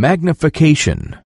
magnification.